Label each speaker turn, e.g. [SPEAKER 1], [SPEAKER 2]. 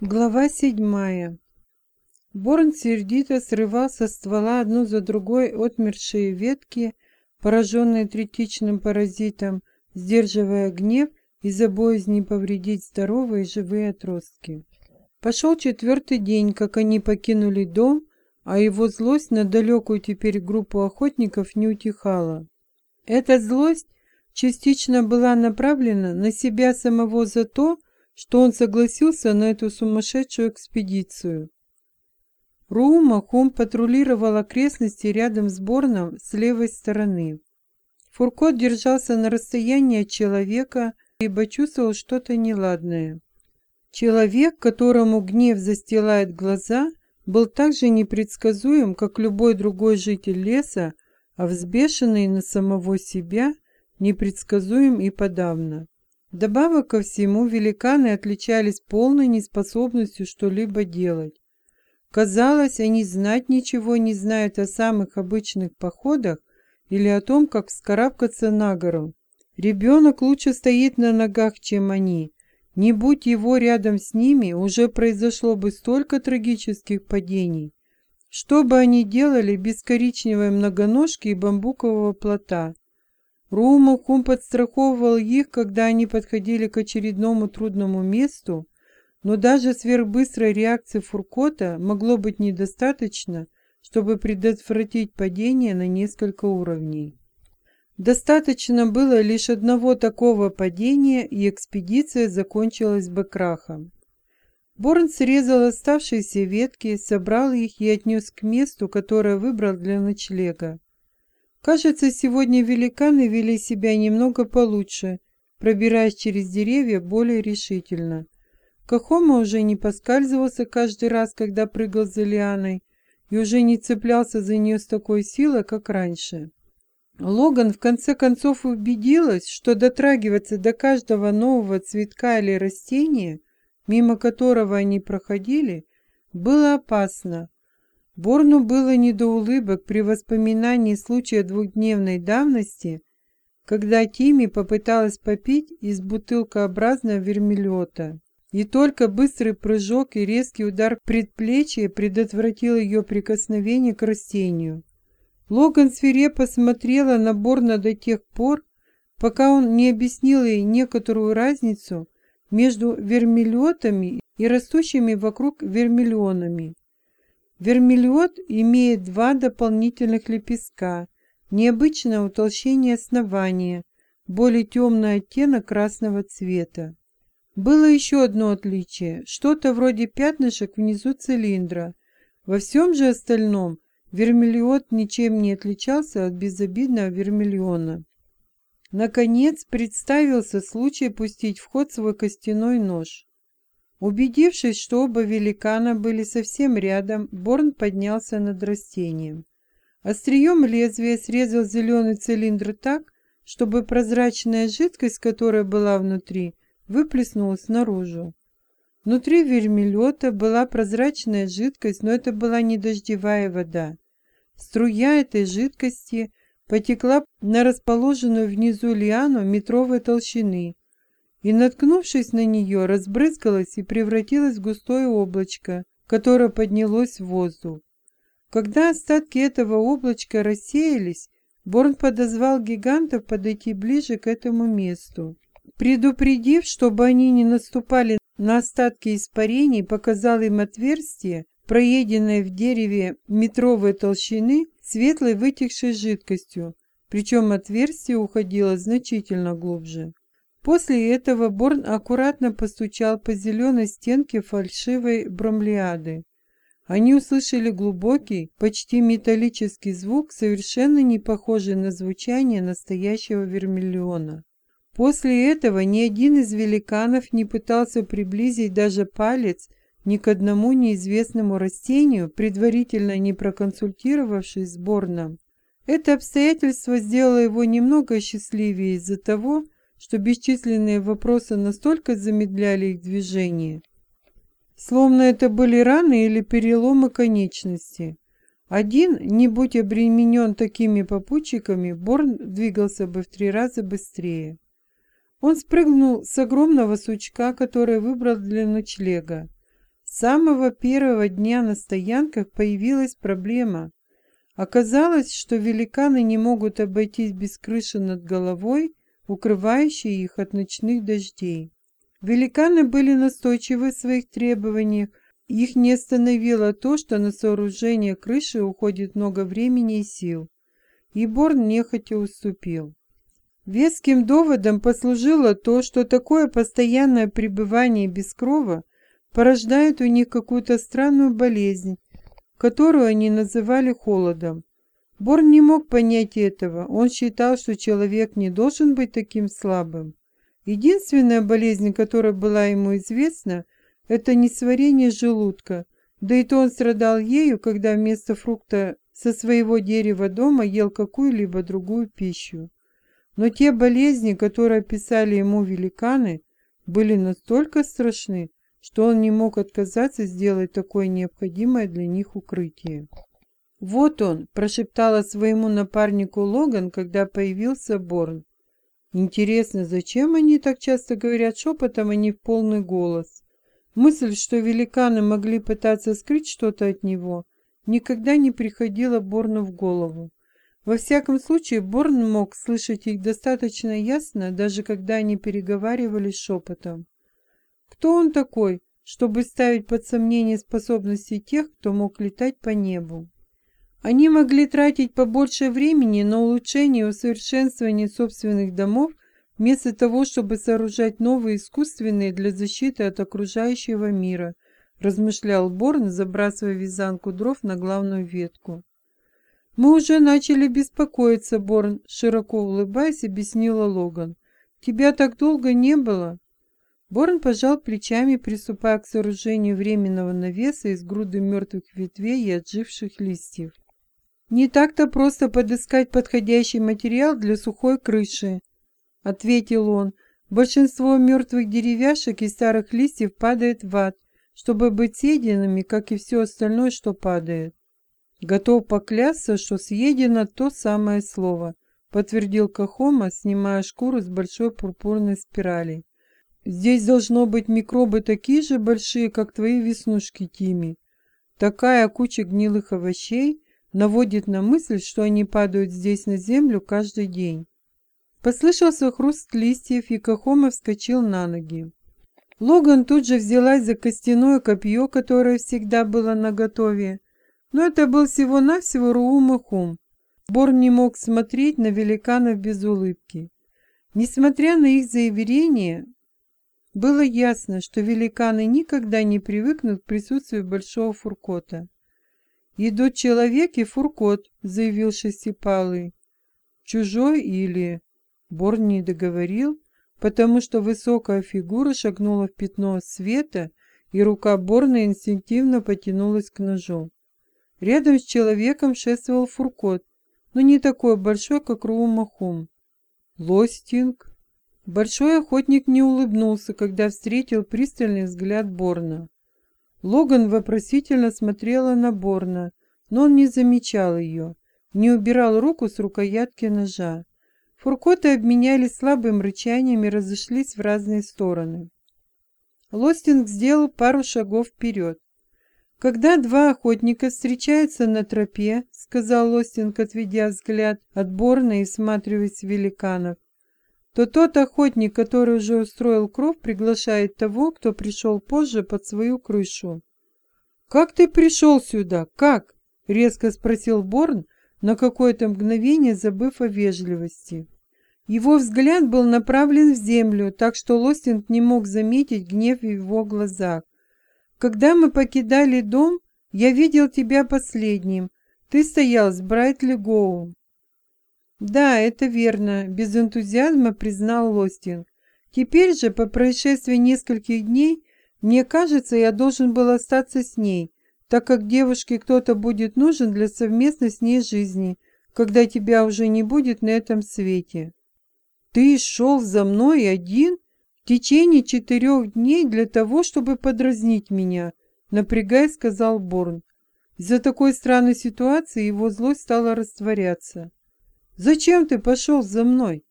[SPEAKER 1] Глава седьмая. Борн сердито срывал со ствола одну за другой отмершие ветки, пораженные третичным паразитом, сдерживая гнев из-за боязни повредить здоровые живые отростки. Пошел четвертый день, как они покинули дом, а его злость на далекую теперь группу охотников не утихала. Эта злость частично была направлена на себя самого за то, что он согласился на эту сумасшедшую экспедицию. Рума Хом патрулировал окрестности рядом с Борном с левой стороны. Фуркот держался на расстоянии от человека, ибо чувствовал что-то неладное. Человек, которому гнев застилает глаза, был так же непредсказуем, как любой другой житель леса, а взбешенный на самого себя непредсказуем и подавно. Добавок ко всему, великаны отличались полной неспособностью что-либо делать. Казалось, они знать ничего не знают о самых обычных походах или о том, как вскарабкаться на гору. Ребенок лучше стоит на ногах, чем они. Не будь его рядом с ними, уже произошло бы столько трагических падений. Что бы они делали без коричневой многоножки и бамбукового плота? Румахум подстраховывал их, когда они подходили к очередному трудному месту, но даже сверхбыстрой реакции Фуркота могло быть недостаточно, чтобы предотвратить падение на несколько уровней. Достаточно было лишь одного такого падения, и экспедиция закончилась бы крахом. Борн срезал оставшиеся ветки, собрал их и отнес к месту, которое выбрал для ночлега. Кажется, сегодня великаны вели себя немного получше, пробираясь через деревья более решительно. Кахома уже не поскальзывался каждый раз, когда прыгал за лианой, и уже не цеплялся за нее с такой силой, как раньше. Логан в конце концов убедилась, что дотрагиваться до каждого нового цветка или растения, мимо которого они проходили, было опасно, Борну было не до улыбок при воспоминании случая двухдневной давности, когда Тими попыталась попить из бутылкообразного вермилета. И только быстрый прыжок и резкий удар предплечья предотвратил ее прикосновение к растению. Логан свирепо смотрела на Борна до тех пор, пока он не объяснил ей некоторую разницу между вермилетами и растущими вокруг вермиллионами. Вермиллиот имеет два дополнительных лепестка, необычное утолщение основания, более темный оттенок красного цвета. Было еще одно отличие, что-то вроде пятнышек внизу цилиндра. Во всем же остальном вермиллиот ничем не отличался от безобидного вермиллиона. Наконец представился случай пустить в ход свой костяной нож. Убедившись, что оба великана были совсем рядом, Борн поднялся над растением. Острием лезвия срезал зеленый цилиндр так, чтобы прозрачная жидкость, которая была внутри, выплеснулась наружу. Внутри вермилета была прозрачная жидкость, но это была не дождевая вода. Струя этой жидкости потекла на расположенную внизу лиану метровой толщины, и, наткнувшись на нее, разбрызгалась и превратилась в густое облачко, которое поднялось в воздух. Когда остатки этого облачка рассеялись, Борн подозвал гигантов подойти ближе к этому месту. Предупредив, чтобы они не наступали на остатки испарений, показал им отверстие, проеденное в дереве метровой толщины светлой вытекшей жидкостью, причем отверстие уходило значительно глубже. После этого Борн аккуратно постучал по зеленой стенке фальшивой бромлиады. Они услышали глубокий, почти металлический звук, совершенно не похожий на звучание настоящего вермиллиона. После этого ни один из великанов не пытался приблизить даже палец ни к одному неизвестному растению, предварительно не проконсультировавшись с Борном. Это обстоятельство сделало его немного счастливее из-за того, что бесчисленные вопросы настолько замедляли их движение, словно это были раны или переломы конечности. Один, не будь обременен такими попутчиками, Борн двигался бы в три раза быстрее. Он спрыгнул с огромного сучка, который выбрал для ночлега. С самого первого дня на стоянках появилась проблема. Оказалось, что великаны не могут обойтись без крыши над головой, укрывающей их от ночных дождей. Великаны были настойчивы в своих требованиях, их не остановило то, что на сооружение крыши уходит много времени и сил. И Борн нехотя уступил. Веским доводом послужило то, что такое постоянное пребывание без крова порождает у них какую-то странную болезнь, которую они называли холодом. Борн не мог понять этого. Он считал, что человек не должен быть таким слабым. Единственная болезнь, которая была ему известна, это несварение желудка, да и то он страдал ею, когда вместо фрукта со своего дерева дома ел какую-либо другую пищу. Но те болезни, которые описали ему великаны, были настолько страшны, что он не мог отказаться сделать такое необходимое для них укрытие. «Вот он!» – прошептала своему напарнику Логан, когда появился Борн. «Интересно, зачем они так часто говорят шепотом, а не в полный голос?» Мысль, что великаны могли пытаться скрыть что-то от него, никогда не приходила Борну в голову. Во всяком случае, Борн мог слышать их достаточно ясно, даже когда они переговаривались шепотом. Кто он такой, чтобы ставить под сомнение способности тех, кто мог летать по небу? Они могли тратить побольше времени на улучшение и усовершенствование собственных домов, вместо того, чтобы сооружать новые искусственные для защиты от окружающего мира, размышлял Борн, забрасывая вязанку дров на главную ветку. «Мы уже начали беспокоиться, Борн», — широко улыбаясь, объяснила Логан. «Тебя так долго не было?» Борн пожал плечами, приступая к сооружению временного навеса из груды мертвых ветвей и отживших листьев. «Не так-то просто подыскать подходящий материал для сухой крыши», — ответил он. «Большинство мертвых деревяшек и старых листьев падает в ад, чтобы быть съеденными, как и все остальное, что падает». «Готов поклясться, что съедено то самое слово», — подтвердил Кахома, снимая шкуру с большой пурпурной спирали. Здесь должно быть микробы такие же большие, как твои веснушки, Тими. Такая куча гнилых овощей наводит на мысль, что они падают здесь на землю каждый день. Послышался хруст листьев, и Кахома вскочил на ноги. Логан тут же взялась за костяное копье, которое всегда было наготове. Но это был всего-навсего Руум и Хум. Бор не мог смотреть на великанов без улыбки. Несмотря на их заверение, было ясно, что великаны никогда не привыкнут к присутствию большого фуркота. «Идут человек и фуркот», — заявил Шестипалый. «Чужой или...» Борн не договорил, потому что высокая фигура шагнула в пятно света, и рука Борна инстинктивно потянулась к ножу. Рядом с человеком шествовал фуркот, но не такой большой, как Руумахум. «Лостинг», Большой охотник не улыбнулся, когда встретил пристальный взгляд Борна. Логан вопросительно смотрела на Борна, но он не замечал ее, не убирал руку с рукоятки ножа. Фуркоты обменялись слабым рычанием и разошлись в разные стороны. Лостинг сделал пару шагов вперед. «Когда два охотника встречаются на тропе», — сказал Лостинг, отведя взгляд от Борна и всматриваясь в великанов, то тот охотник, который уже устроил кров, приглашает того, кто пришел позже под свою крышу. «Как ты пришел сюда? Как?» — резко спросил Борн, на какое-то мгновение забыв о вежливости. Его взгляд был направлен в землю, так что Лостинг не мог заметить гнев в его глазах. «Когда мы покидали дом, я видел тебя последним. Ты стоял с Брайтли Гоу. «Да, это верно», — без энтузиазма признал Лостинг. «Теперь же, по происшествии нескольких дней, мне кажется, я должен был остаться с ней, так как девушке кто-то будет нужен для совместной с ней жизни, когда тебя уже не будет на этом свете». «Ты шел за мной один в течение четырех дней для того, чтобы подразнить меня», — напрягай сказал Борн. Из-за такой странной ситуации его злость стала растворяться. «Зачем ты пошел за мной?»